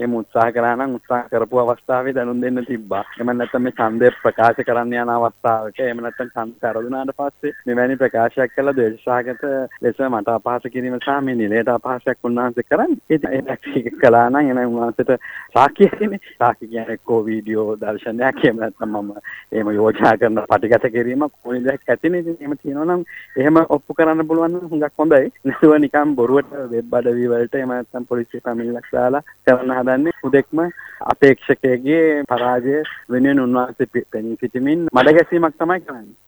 එහෙම උත්සාහ කරා නම් උත්සාහ කරපු අවස්ථාවේ දැනුම් දෙන්න තිබ්බා. එහෙම නැත්නම් මේ ඡන්දය ප්‍රකාශ කරන්න යන අවස්ථාවක එහෙම නැත්නම් ඡන්ද පෙරදුනාට පස්සේ මෙවැනි ප්‍රකාශයක් කළා ද්වේෂසහගත ලෙස මට අපහාස කිරීම සහ මේ නිලයට අපහාසයක් උන්වහන්සේ කරන්නේ. ඒක කළා නම් එන උන්වහන්සේට සාක්ෂිය තියෙන්නේ. සාක්ෂි කියන්නේ එක්කෝ වීඩියෝ දර්ශනයක් එහෙම නැත්නම් මම එහෙම යෝජනා කරන පටිගත කිරීමක් කොයි දෙයක් ඇතිනේ. ඉතින් එහෙම තියෙනවා නම් එහෙම ඔප්පු කරන්න පුළුවන් නම් හුඟක් හොඳයි. නැතුව නිකන් බොරුවට වෙබ් අඩවි වලට එහෙම නැත්නම් පොලිසිය පැමිණිල්ලක් දාලා කරන්න හදන්නේ හුදෙක්ම අපේක්ෂකයේ පරාජය වෙනුවෙන් උන්වහන්සේ පෙනී සිටමින් මඩ ගැසීමක් තමයි කරන්නේ.